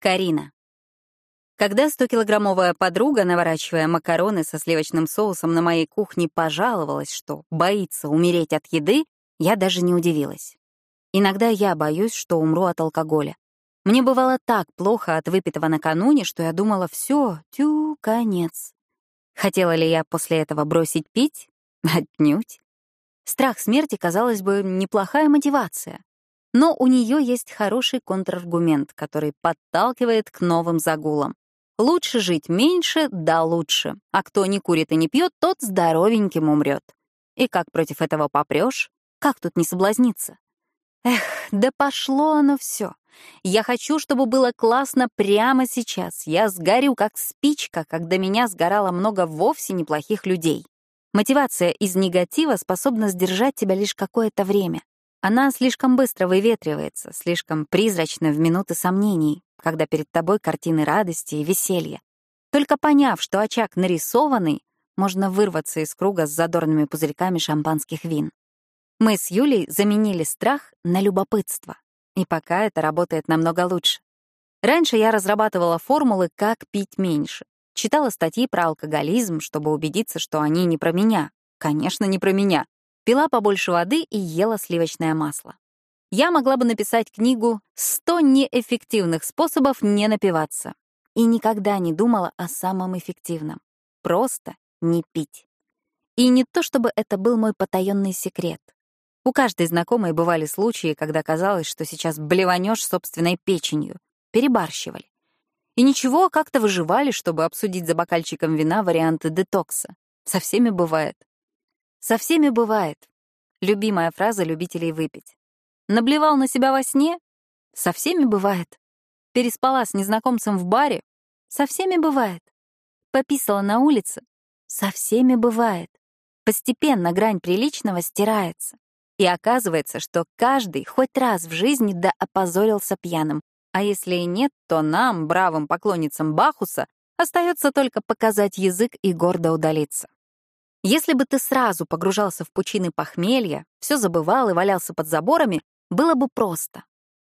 Карина. Когда 100-килограммовая подруга, наворачивая макароны со сливочным соусом на моей кухне, пожаловалась, что боится умереть от еды, я даже не удивилась. Иногда я боюсь, что умру от алкоголя. Мне бывало так плохо от выпитого накануне, что я думала, все, тю, конец. Хотела ли я после этого бросить пить? Отнюдь. Страх смерти, казалось бы, неплохая мотивация. Но у нее есть хороший контраргумент, который подталкивает к новым загулам. Лучше жить меньше, да лучше. А кто не курит и не пьет, тот здоровеньким умрет. И как против этого попрешь? Как тут не соблазниться? Эх, да пошло оно все. Я хочу, чтобы было классно прямо сейчас. Я сгорю, как спичка, когда меня сгорало много вовсе неплохих людей. Мотивация из негатива способна сдержать тебя лишь какое-то время. Она слишком быстро выветривается, слишком призрачна в минуты сомнений, когда перед тобой картины радости и веселья. Только поняв, что очаг нарисованный, можно вырваться из круга с задорными пузырьками шампанских вин. Мы с Юлей заменили страх на любопытство, и пока это работает намного лучше. Раньше я разрабатывала формулы, как пить меньше. Читала статьи про алкоголизм, чтобы убедиться, что они не про меня. Конечно, не про меня пила побольше воды и ела сливочное масло. Я могла бы написать книгу «100 неэффективных способов не напиваться» и никогда не думала о самом эффективном — просто не пить. И не то чтобы это был мой потаенный секрет. У каждой знакомой бывали случаи, когда казалось, что сейчас блеванешь собственной печенью. Перебарщивали. И ничего, как-то выживали, чтобы обсудить за бокальчиком вина варианты детокса. Со всеми бывает. Со всеми бывает. Любимая фраза любителей выпить. Наблевал на себя во сне? Со всеми бывает. Переспала с незнакомцем в баре? Со всеми бывает. Пописала на улице? Со всеми бывает. Постепенно грань приличного стирается. И оказывается, что каждый хоть раз в жизни да опозорился пьяным. А если и нет, то нам, бравым поклонницам Бахуса, остается только показать язык и гордо удалиться. Если бы ты сразу погружался в пучины похмелья, все забывал и валялся под заборами, было бы просто.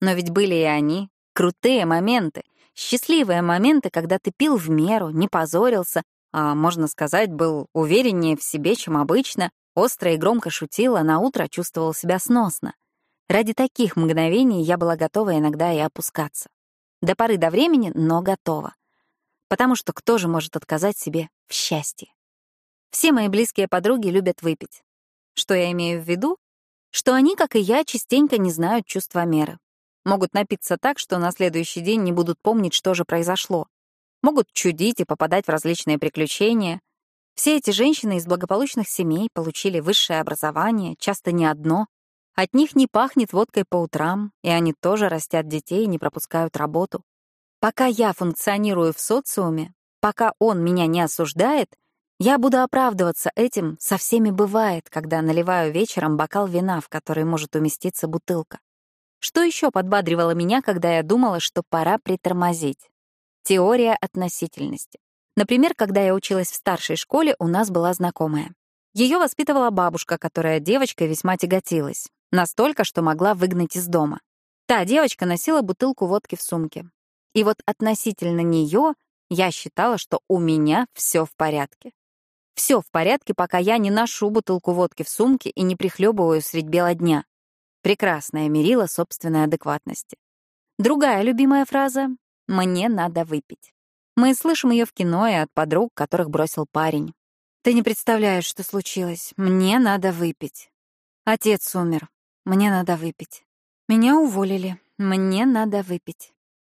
Но ведь были и они, крутые моменты, счастливые моменты, когда ты пил в меру, не позорился, а, можно сказать, был увереннее в себе, чем обычно, остро и громко шутил, а на утро чувствовал себя сносно. Ради таких мгновений я была готова иногда и опускаться. До поры до времени, но готова. Потому что кто же может отказать себе в счастье? Все мои близкие подруги любят выпить. Что я имею в виду? Что они, как и я, частенько не знают чувства меры. Могут напиться так, что на следующий день не будут помнить, что же произошло. Могут чудить и попадать в различные приключения. Все эти женщины из благополучных семей получили высшее образование, часто не одно. От них не пахнет водкой по утрам, и они тоже растят детей и не пропускают работу. Пока я функционирую в социуме, пока он меня не осуждает — я буду оправдываться этим, со всеми бывает, когда наливаю вечером бокал вина, в который может уместиться бутылка. Что еще подбадривало меня, когда я думала, что пора притормозить? Теория относительности. Например, когда я училась в старшей школе, у нас была знакомая. Ее воспитывала бабушка, которая девочкой весьма тяготилась. Настолько, что могла выгнать из дома. Та девочка носила бутылку водки в сумке. И вот относительно нее я считала, что у меня все в порядке. Все в порядке, пока я не ношу бутылку водки в сумке и не прихлебываю средь бела дня. Прекрасная мерила собственной адекватности. Другая любимая фраза — «мне надо выпить». Мы слышим ее в кино и от подруг, которых бросил парень. «Ты не представляешь, что случилось. Мне надо выпить. Отец умер. Мне надо выпить. Меня уволили. Мне надо выпить.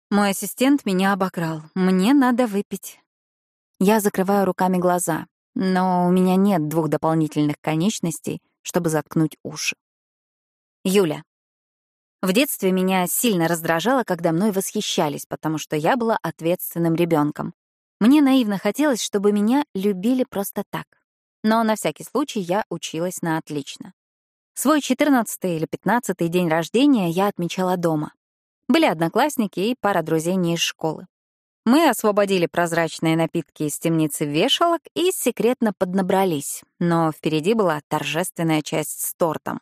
Мой ассистент меня обокрал. Мне надо выпить». Я закрываю руками глаза но у меня нет двух дополнительных конечностей, чтобы заткнуть уши. Юля. В детстве меня сильно раздражало, когда мной восхищались, потому что я была ответственным ребенком. Мне наивно хотелось, чтобы меня любили просто так. Но на всякий случай я училась на отлично. Свой 14 или 15 день рождения я отмечала дома. Были одноклассники и пара друзей не из школы. Мы освободили прозрачные напитки из темницы вешалок и секретно поднабрались, но впереди была торжественная часть с тортом.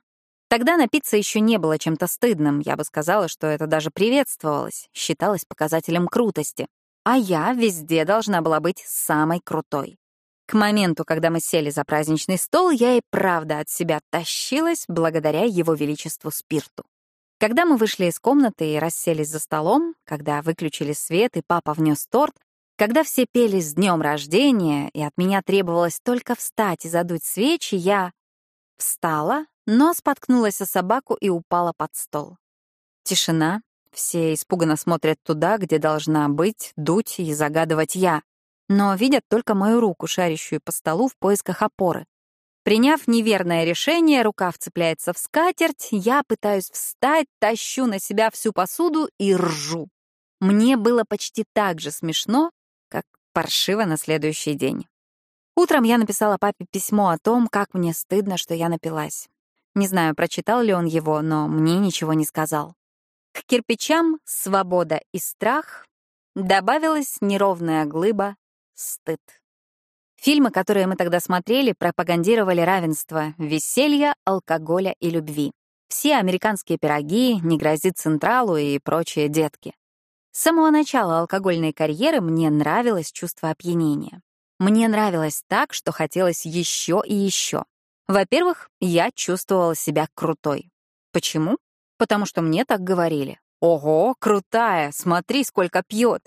Тогда напиться еще не было чем-то стыдным, я бы сказала, что это даже приветствовалось, считалось показателем крутости. А я везде должна была быть самой крутой. К моменту, когда мы сели за праздничный стол, я и правда от себя тащилась благодаря его величеству спирту. Когда мы вышли из комнаты и расселись за столом, когда выключили свет и папа внес торт, когда все пели с днем рождения, и от меня требовалось только встать и задуть свечи, я встала, но споткнулась о собаку и упала под стол. Тишина. Все испуганно смотрят туда, где должна быть, дуть и загадывать я. Но видят только мою руку, шарящую по столу в поисках опоры. Приняв неверное решение, рука вцепляется в скатерть, я пытаюсь встать, тащу на себя всю посуду и ржу. Мне было почти так же смешно, как паршиво на следующий день. Утром я написала папе письмо о том, как мне стыдно, что я напилась. Не знаю, прочитал ли он его, но мне ничего не сказал. К кирпичам свобода и страх добавилась неровная глыба стыд. Фильмы, которые мы тогда смотрели, пропагандировали равенство веселья, алкоголя и любви. Все американские пироги, не грозит Централу и прочие детки. С самого начала алкогольной карьеры мне нравилось чувство опьянения. Мне нравилось так, что хотелось еще и еще. Во-первых, я чувствовала себя крутой. Почему? Потому что мне так говорили. «Ого, крутая, смотри, сколько пьет!»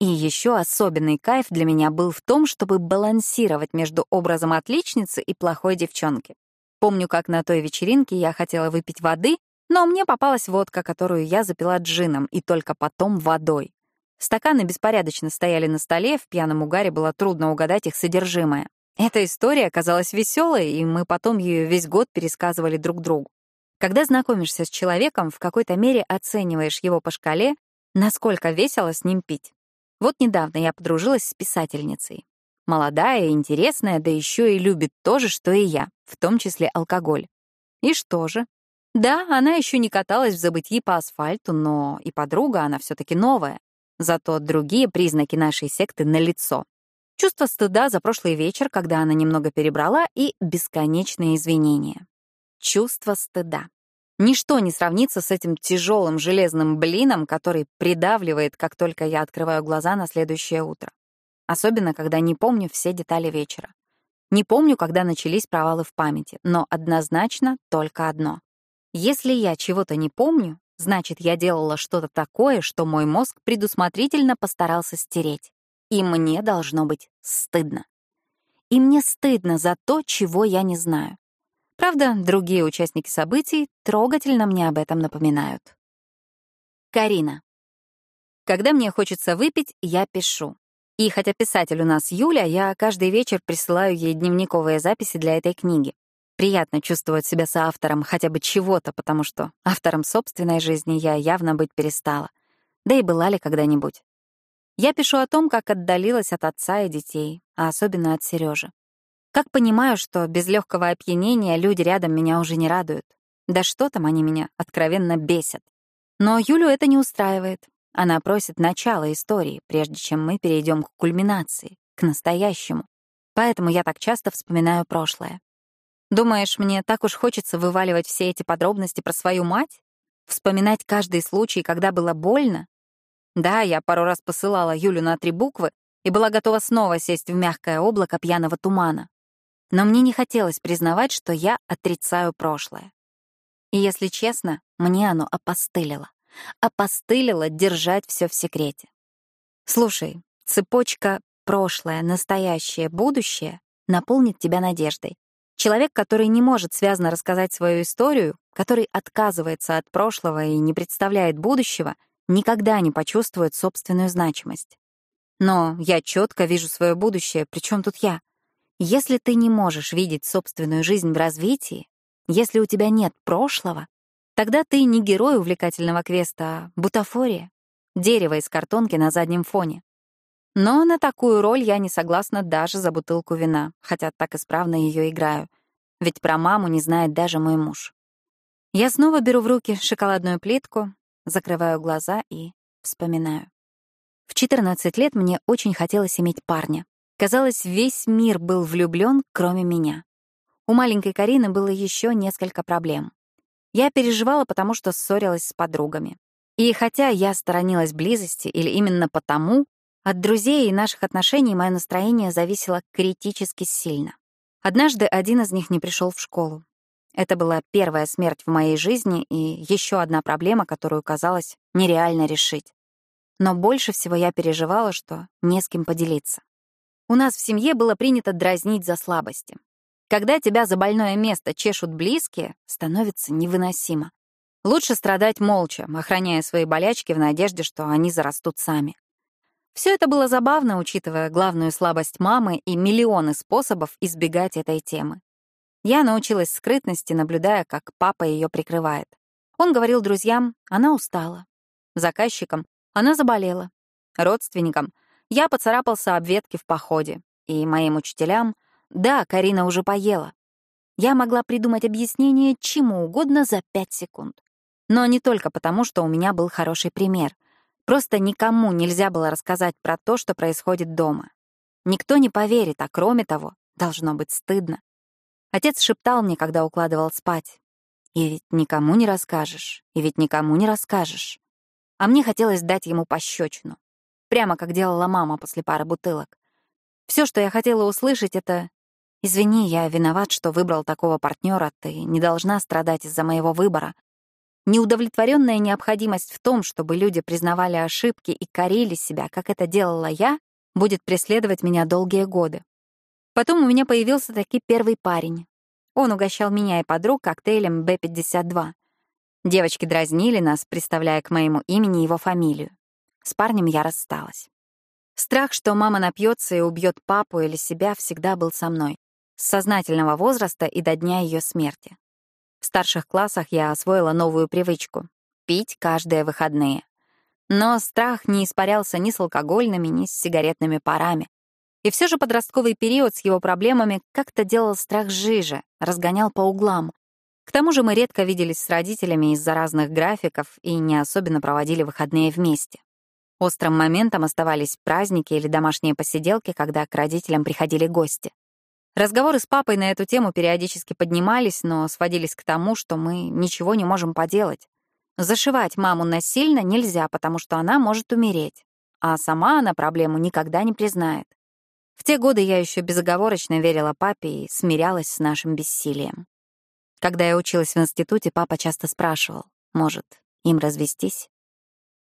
И еще особенный кайф для меня был в том, чтобы балансировать между образом отличницы и плохой девчонки. Помню, как на той вечеринке я хотела выпить воды, но мне попалась водка, которую я запила джином, и только потом водой. Стаканы беспорядочно стояли на столе, в пьяном угаре было трудно угадать их содержимое. Эта история оказалась веселой, и мы потом ее весь год пересказывали друг другу. Когда знакомишься с человеком, в какой-то мере оцениваешь его по шкале, насколько весело с ним пить. Вот недавно я подружилась с писательницей. Молодая, интересная, да еще и любит то же, что и я, в том числе алкоголь. И что же? Да, она еще не каталась в забытии по асфальту, но и подруга она все-таки новая. Зато другие признаки нашей секты налицо. Чувство стыда за прошлый вечер, когда она немного перебрала, и бесконечные извинения. Чувство стыда. Ничто не сравнится с этим тяжелым железным блином, который придавливает, как только я открываю глаза на следующее утро. Особенно, когда не помню все детали вечера. Не помню, когда начались провалы в памяти, но однозначно только одно. Если я чего-то не помню, Значит, я делала что-то такое, что мой мозг предусмотрительно постарался стереть. И мне должно быть стыдно. И мне стыдно за то, чего я не знаю. Правда, другие участники событий трогательно мне об этом напоминают. Карина. Когда мне хочется выпить, я пишу. И хотя писатель у нас Юля, я каждый вечер присылаю ей дневниковые записи для этой книги. Приятно чувствовать себя соавтором хотя бы чего-то, потому что автором собственной жизни я явно быть перестала. Да и была ли когда-нибудь. Я пишу о том, как отдалилась от отца и детей, а особенно от Сережи. Как понимаю, что без легкого опьянения люди рядом меня уже не радуют. Да что там они меня откровенно бесят. Но Юлю это не устраивает. Она просит начала истории, прежде чем мы перейдем к кульминации, к настоящему. Поэтому я так часто вспоминаю прошлое. Думаешь, мне так уж хочется вываливать все эти подробности про свою мать? Вспоминать каждый случай, когда было больно? Да, я пару раз посылала Юлю на три буквы и была готова снова сесть в мягкое облако пьяного тумана. Но мне не хотелось признавать, что я отрицаю прошлое. И если честно, мне оно опостылило. Опостылило держать все в секрете. Слушай, цепочка прошлое, настоящее, будущее наполнит тебя надеждой. Человек, который не может связно рассказать свою историю, который отказывается от прошлого и не представляет будущего, никогда не почувствует собственную значимость. Но я четко вижу свое будущее, причем тут я? Если ты не можешь видеть собственную жизнь в развитии, если у тебя нет прошлого, тогда ты не герой увлекательного квеста, а бутафория, дерево из картонки на заднем фоне. Но на такую роль я не согласна даже за бутылку вина, хотя так исправно ее играю. Ведь про маму не знает даже мой муж. Я снова беру в руки шоколадную плитку, закрываю глаза и вспоминаю. В 14 лет мне очень хотелось иметь парня. Казалось, весь мир был влюблен, кроме меня. У маленькой Карины было еще несколько проблем. Я переживала, потому что ссорилась с подругами. И хотя я сторонилась близости, или именно потому, от друзей и наших отношений мое настроение зависело критически сильно. Однажды один из них не пришел в школу. Это была первая смерть в моей жизни и еще одна проблема, которую казалось нереально решить. Но больше всего я переживала, что не с кем поделиться. У нас в семье было принято дразнить за слабости. Когда тебя за больное место чешут близкие, становится невыносимо. Лучше страдать молча, охраняя свои болячки в надежде, что они зарастут сами. Все это было забавно, учитывая главную слабость мамы и миллионы способов избегать этой темы. Я научилась скрытности, наблюдая, как папа ее прикрывает. Он говорил друзьям, она устала. Заказчикам, она заболела. Родственникам, я поцарапался об ветки в походе. И моим учителям, да, Карина уже поела. Я могла придумать объяснение чему угодно за пять секунд. Но не только потому, что у меня был хороший пример. Просто никому нельзя было рассказать про то, что происходит дома. Никто не поверит, а кроме того, должно быть стыдно. Отец шептал мне, когда укладывал спать. «И ведь никому не расскажешь, и ведь никому не расскажешь». А мне хотелось дать ему пощечину. Прямо как делала мама после пары бутылок. Все, что я хотела услышать, это «Извини, я виноват, что выбрал такого партнера, ты не должна страдать из-за моего выбора, Неудовлетворенная необходимость в том, чтобы люди признавали ошибки и корили себя, как это делала я, будет преследовать меня долгие годы. Потом у меня появился таки первый парень. Он угощал меня и подруг коктейлем Б-52. Девочки дразнили нас, представляя к моему имени его фамилию. С парнем я рассталась. Страх, что мама напьется и убьет папу или себя, всегда был со мной. С сознательного возраста и до дня ее смерти. В старших классах я освоила новую привычку — пить каждые выходные. Но страх не испарялся ни с алкогольными, ни с сигаретными парами. И все же подростковый период с его проблемами как-то делал страх жиже, разгонял по углам. К тому же мы редко виделись с родителями из-за разных графиков и не особенно проводили выходные вместе. Острым моментом оставались праздники или домашние посиделки, когда к родителям приходили гости. Разговоры с папой на эту тему периодически поднимались, но сводились к тому, что мы ничего не можем поделать. Зашивать маму насильно нельзя, потому что она может умереть, а сама она проблему никогда не признает. В те годы я еще безоговорочно верила папе и смирялась с нашим бессилием. Когда я училась в институте, папа часто спрашивал, может, им развестись?